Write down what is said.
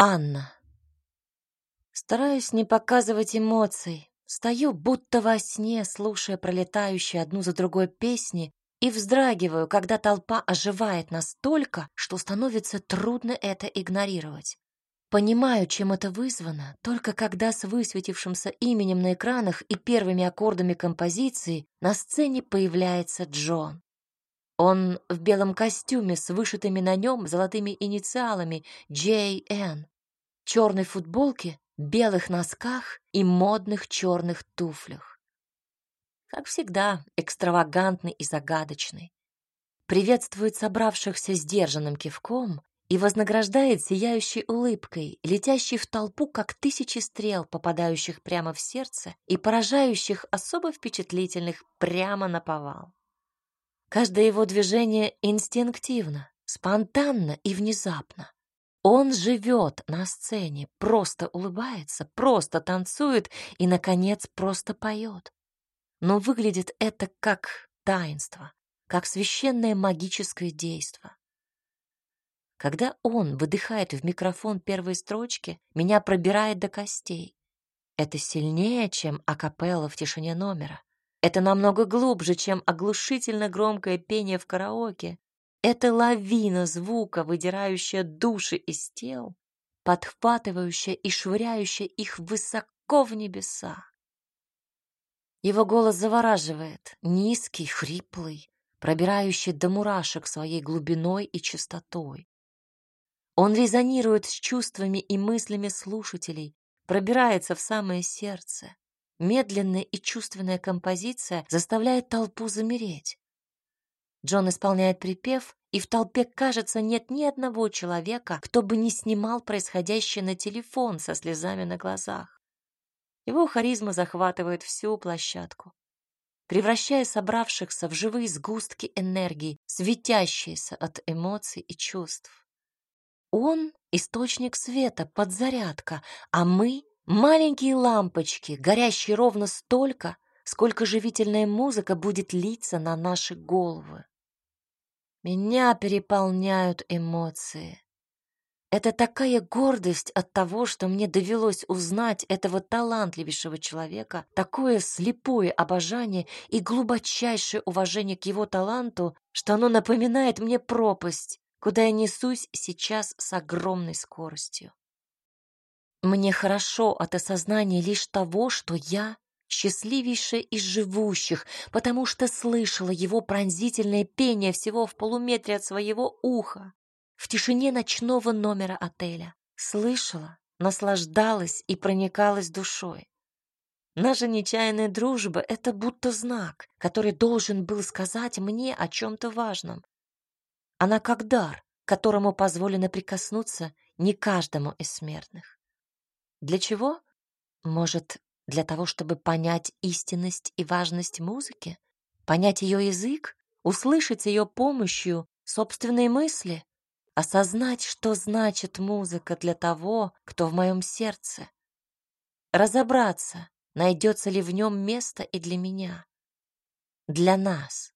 Анна. Стараюсь не показывать эмоций. Стою будто во сне, слушая пролетающие одну за другой песни, и вздрагиваю, когда толпа оживает настолько, что становится трудно это игнорировать. Понимаю, чем это вызвано, только когда с высветившимся именем на экранах и первыми аккордами композиции на сцене появляется Джон. Он в белом костюме с вышитыми на нем золотыми инициалами JN, черной футболке, белых носках и модных черных туфлях. Как всегда, экстравагантный и загадочный. Приветствует собравшихся сдержанным кивком, и вознаграждает сияющей улыбкой, летящей в толпу, как тысячи стрел, попадающих прямо в сердце и поражающих особо впечатлительных прямо на повал. Каждое его движение инстинктивно, спонтанно и внезапно. Он живет на сцене, просто улыбается, просто танцует и, наконец, просто поет. Но выглядит это как таинство, как священное магическое действо. Когда он выдыхает в микрофон первые строчки, меня пробирает до костей. Это сильнее, чем акапелла в тишине номера. Это намного глубже, чем оглушительно громкое пение в караоке. Это лавина звука, выдирающая души из тел, подхватывающая и швыряющая их высоко в небеса. Его голос завораживает, низкий, хриплый, пробирающий до мурашек своей глубиной и чистотой. Он резонирует с чувствами и мыслями слушателей, пробирается в самое сердце. Медленная и чувственная композиция заставляет толпу замереть. Джон исполняет припев, и в толпе, кажется, нет ни одного человека, кто бы не снимал происходящее на телефон со слезами на глазах. Его харизма захватывает всю площадку, превращая собравшихся в живые сгустки энергии, светящиеся от эмоций и чувств. Он — источник света, подзарядка, а мы — маленькие лампочки, горящие ровно столько, сколько живительная музыка будет литься на наши головы. Меня переполняют эмоции. Это такая гордость от того, что мне довелось узнать этого талантливейшего человека, такое слепое обожание и глубочайшее уважение к его таланту, что оно напоминает мне пропасть, куда я несусь сейчас с огромной скоростью. Мне хорошо от осознания лишь того, что я счастливейшая из живущих, потому что слышала его пронзительное пение всего в полуметре от своего уха, в тишине ночного номера отеля. Слышала, наслаждалась и проникалась душой. Наша нечаянная дружба — это будто знак, который должен был сказать мне о чем-то важном, она как дар, которому позволено прикоснуться не каждому из смертных. Для чего? Может, для того, чтобы понять истинность и важность музыки, понять ее язык, услышать ее помощью собственные мысли, осознать, что значит музыка для того, кто в моем сердце, разобраться, найдется ли в нем место и для меня, для нас.